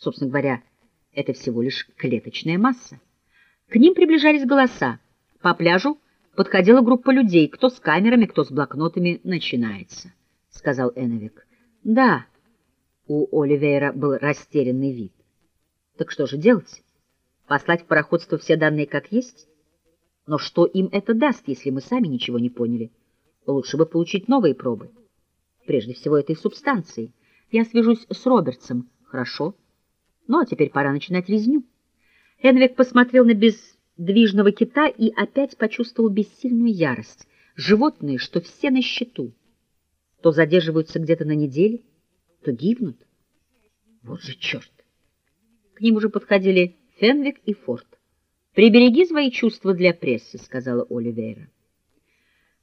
Собственно говоря, это всего лишь клеточная масса. К ним приближались голоса. По пляжу подходила группа людей, кто с камерами, кто с блокнотами. Начинается, — сказал Эновик. — Да, у Оливейра был растерянный вид. — Так что же делать? Послать в пароходство все данные как есть? Но что им это даст, если мы сами ничего не поняли? Лучше бы получить новые пробы. Прежде всего, этой субстанции. Я свяжусь с Робертсом. Хорошо. Ну, а теперь пора начинать резню. Энвик посмотрел на бездвижного кита и опять почувствовал бессильную ярость. Животные, что все на счету. То задерживаются где-то на неделе, то гибнут. Вот же черт! К ним уже подходили Фенвик и Форд. «Прибереги свои чувства для прессы», — сказала Оливейра.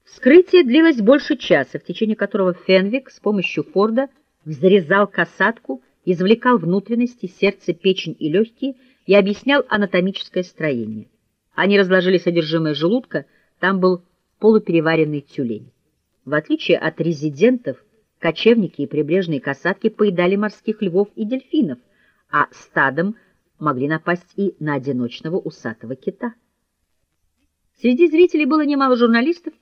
Вскрытие длилось больше часа, в течение которого Фенвик с помощью Форда взрезал касатку, извлекал внутренности, сердце, печень и легкие и объяснял анатомическое строение. Они разложили содержимое желудка, там был полупереваренный тюлень. В отличие от резидентов, кочевники и прибрежные касатки поедали морских львов и дельфинов, а стадом могли напасть и на одиночного усатого кита. Среди зрителей было немало журналистов,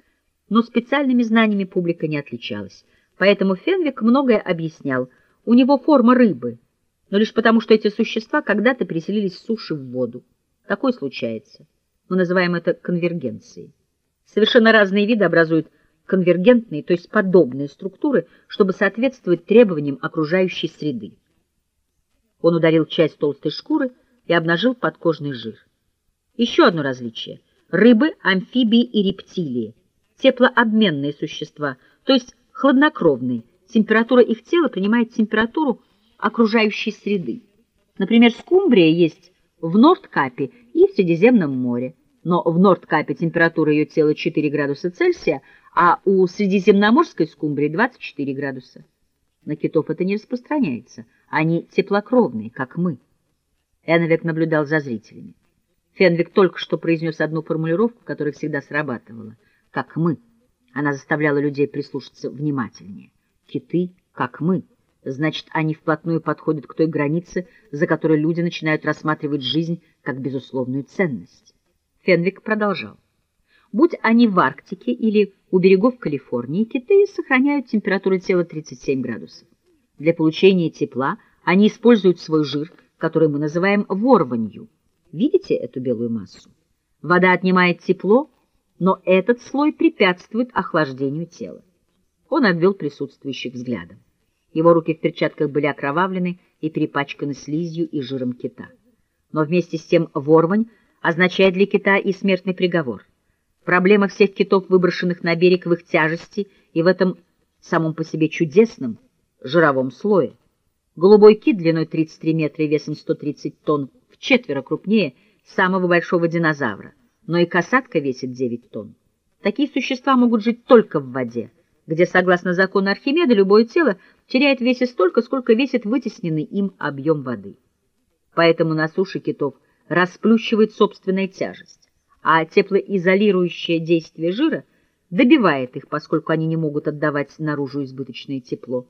но специальными знаниями публика не отличалась. Поэтому Фенвик многое объяснял. У него форма рыбы, но лишь потому, что эти существа когда-то переселились с суши в воду. Такое случается. Мы называем это конвергенцией. Совершенно разные виды образуют конвергентные, то есть подобные структуры, чтобы соответствовать требованиям окружающей среды. Он ударил часть толстой шкуры и обнажил подкожный жир. Еще одно различие. Рыбы, амфибии и рептилии. Теплообменные существа, то есть хладнокровные. Температура их тела принимает температуру окружающей среды. Например, скумбрия есть в Нордкапе и в Средиземном море. Но в Нордкапе температура ее тела 4 градуса Цельсия, а у средиземноморской скумбрии 24 градуса. На китов это не распространяется. Они теплокровные, как мы. Эновик наблюдал за зрителями. Фенвик только что произнес одну формулировку, которая всегда срабатывала. «Как мы». Она заставляла людей прислушаться внимательнее. «Киты, как мы». Значит, они вплотную подходят к той границе, за которой люди начинают рассматривать жизнь как безусловную ценность. Фенвик продолжал. Будь они в Арктике или у берегов Калифорнии, киты сохраняют температуру тела 37 градусов. Для получения тепла они используют свой жир, который мы называем ворванью. Видите эту белую массу? Вода отнимает тепло, но этот слой препятствует охлаждению тела. Он обвел присутствующих взглядом. Его руки в перчатках были окровавлены и перепачканы слизью и жиром кита. Но вместе с тем ворвань означает для кита и смертный приговор. Проблема всех китов, выброшенных на берег в их тяжести и в этом самом по себе чудесном жировом слое. Голубой кит длиной 33 метра и весом 130 тонн в четверо крупнее самого большого динозавра, но и касатка весит 9 тонн. Такие существа могут жить только в воде, где, согласно закону Архимеда, любое тело теряет весе столько, сколько весит вытесненный им объем воды. Поэтому на суше китов расплющивает собственная тяжесть, а теплоизолирующее действие жира добивает их, поскольку они не могут отдавать наружу избыточное тепло.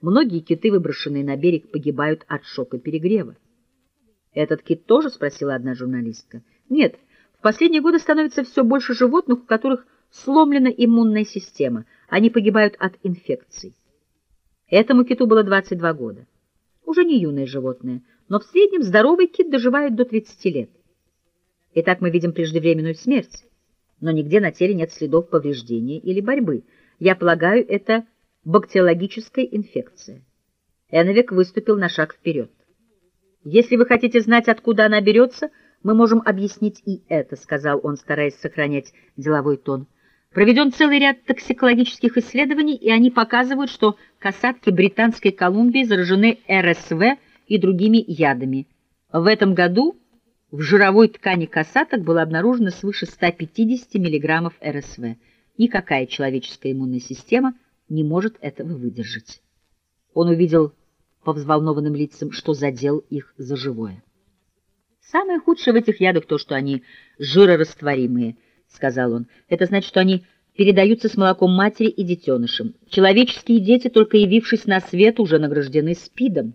Многие киты, выброшенные на берег, погибают от шока перегрева. «Этот кит тоже?» — спросила одна журналистка. «Нет, в последние годы становится все больше животных, у которых сломлена иммунная система. Они погибают от инфекций. Этому киту было 22 года. Уже не юное животное, но в среднем здоровый кит доживает до 30 лет. Итак, мы видим преждевременную смерть, но нигде на теле нет следов повреждения или борьбы. Я полагаю, это бактериологическая инфекция. Эновик выступил на шаг вперед. «Если вы хотите знать, откуда она берется, мы можем объяснить и это», — сказал он, стараясь сохранять деловой тон. «Проведен целый ряд токсикологических исследований, и они показывают, что касатки Британской Колумбии заражены РСВ и другими ядами. В этом году в жировой ткани касаток было обнаружено свыше 150 мг РСВ. Никакая человеческая иммунная система — не может этого выдержать. Он увидел по взволнованным лицам, что задел их за живое. «Самое худшее в этих ядах то, что они жирорастворимые», — сказал он. «Это значит, что они передаются с молоком матери и детенышем. Человеческие дети, только явившись на свет, уже награждены СПИДом».